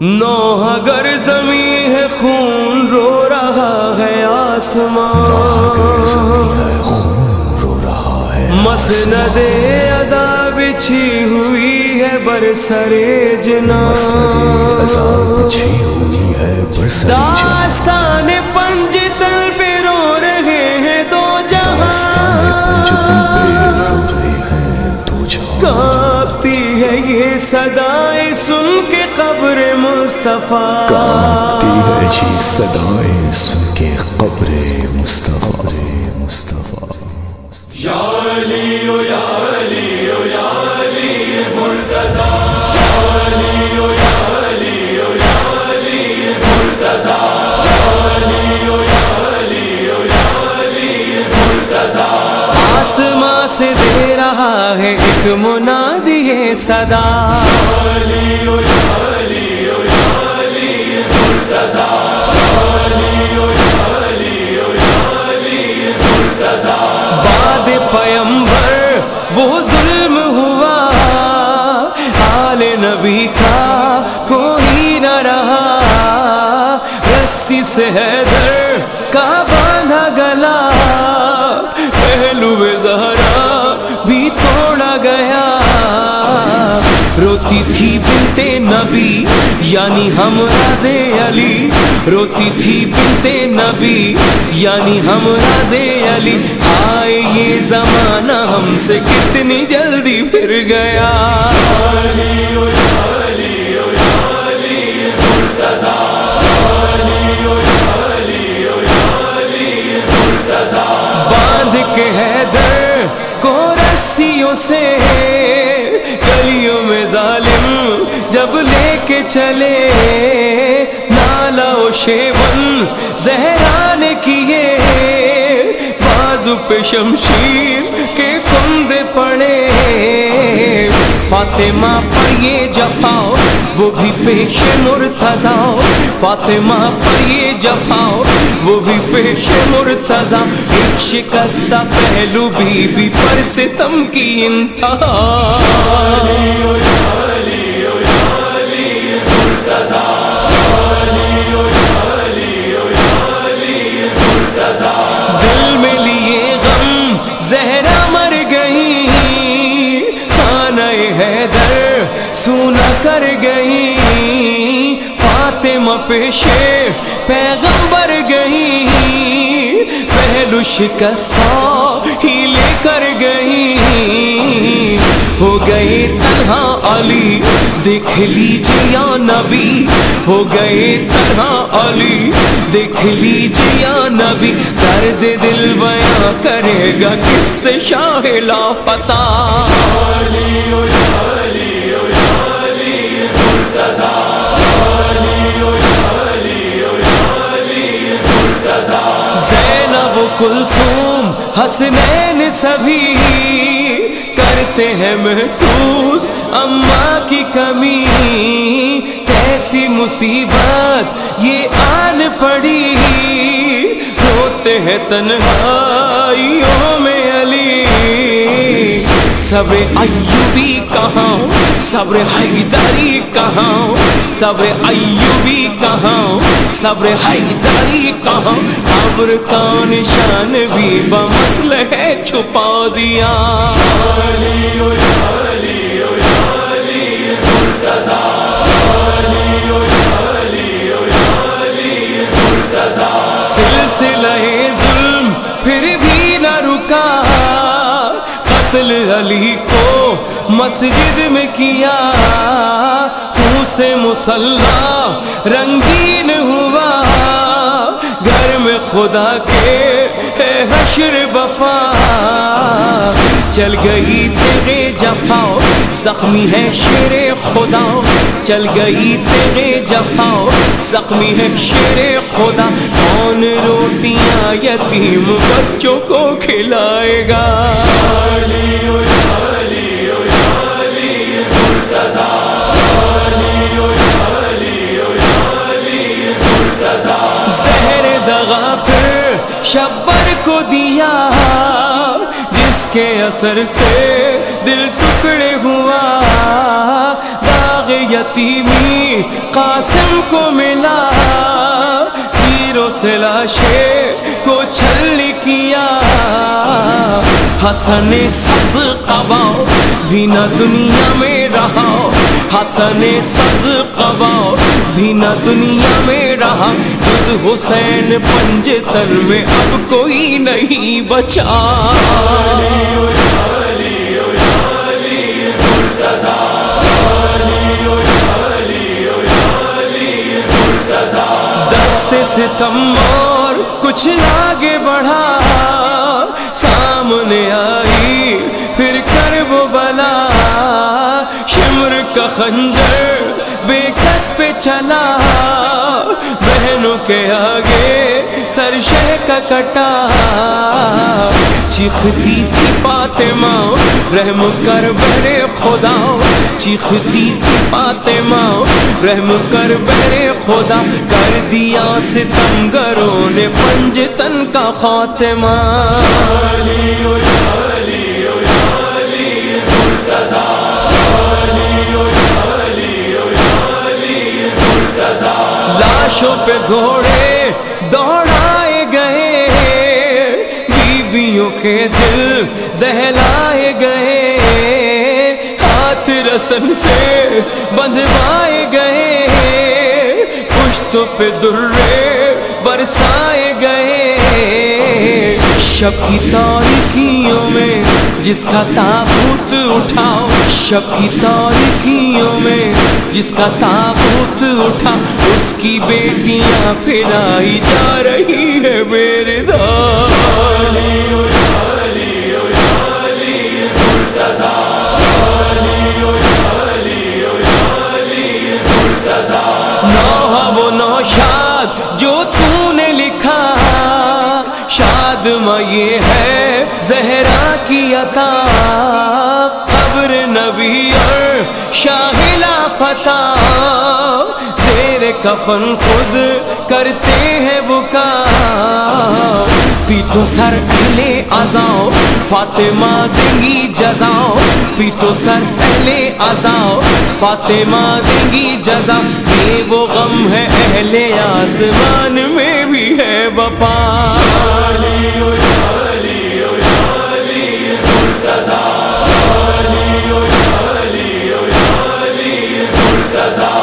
نو اگر زمین ہے خون رو رہا ہے آسمان۔ مسند ادا بچھی ہوئی ہے برسرے جنا۔ داستان پنج تل پہ رو رہے ہیں دو جہاں۔ کانپتی ہے یہ قبر مصطفیٰ۔ کانپتی ہے یہ صدائیں سن کے قبر مصطفیٰ۔ مصطفیٰ آسماں سے دے رہا ہے ایک منادی صدا۔ رسی سے حیدر کا باندھا گلا۔ پہلو زہرا بھی توڑا گیا۔ روتی تھی بنتے نبی یعنی ہم راز علی۔ روتی تھی بنتے نبی یعنی ہم راز علی۔ آئے یہ زمانہ ہم سے کتنی جلدی پھر گیا۔ سے گلیوں میں ظالم جب لے کے چلے نالا و شیون زہران کیے بازو پہ شمشیر کے کند پڑے فاطمہ پر یہ جفاؤ، وہ بھی پیش مرتضا فاطمہ پر یہ جفاؤ، وہ بھی پیش مرتضا ایک شکستہ پہلو بی بی پر ستم کی انتہا۔ فاطمہ پیشے پیغمبر گئی، پہلو شکستہ ہی لے کر گئی۔ ہو گئے تنہا علی، دیکھ لیجیے یا نبی۔ ہو گئے تنہا علی، دیکھ لیجیے یا نبی۔ درد دل بیاں کرے گا کس سے شاہ لا فتح؟ کلثوم حسنین سبھی کرتے ہیں محسوس اما کی کمی، کیسی مصیبت، یہ آن پڑی۔ روتے ہیں تنہائیوں میں علی۔ صبر ایوبی کہاں، صبر حیدری کہاں؟ صبر ایوبی کہاں صبر حیدری کہاں قبر کا نشان بھی بمسل ہے چھپا دیا۔ سلسلہ ظلم پھر بھی نہ رکا۔ قتل علی کو مسجد میں کیا۔ سے مسلح رنگین ہوا۔ گھر میں خدا کے ہے حشر بفا چل گئی تیرے جفاؤ زخمی ہے شیر خدا۔ چل گئی تیرے جفاؤ زخمی ہے شیر خدا۔ کون روٹیاں یتیم بچوں کو کھلائے گا؟ اثر سے دل ٹکڑے ہوا، باغ یتیمی قاسم کو ملا تیروں سے لاشے کو چھل کیا۔ حسن سبز قباؤ بھی نہ دنیا میں رہا۔ حسن سبز قباؤ بھی نہ دنیا میں رہا۔ جز حسین پنج سر میں اب کوئی نہیں بچا۔ ستم اور کچھ آگے بڑھا۔ سامنے آئی، پھر کر وہ بلا۔ شمر کا خنجر بے کس پہ چلا۔ بہنوں کے آگے سر شہ کا کٹا۔ چیختی تھی فاطمہ، رحم کر بڑے خدا چیختی تھی فاطمہ رحم کر بڑے خدا، کر دیا ستمگروں نے پنج تن کا خاتمہ۔ لاشوں پہ گھوڑے دوڑائے گئے، بیویوں کے دل دہلائے گئے۔ ہاتھ سے بندھوائے گئے پشتوں پہ درے برسائے گئے۔ شب کی تاریخیوں میں جس کا تابوت اٹھاؤ، شب کی تاریخیوں میں جس کا تابوت اٹھا اس کی بیٹیاں پھرائی جا رہی ہے میرے زہرا قبر نبی اور شاہلا فتح زیر کفن خود کرتے ہیں بکا پیٹو سر پہلے ازاؤ فاطمہ دیں گی جزاؤ۔ پیٹو سر پہلے ازاؤ فاطمہ دیں گی جزا یہ وہ غم ہے اہل آسمان میں بھی ہے بپا ہزار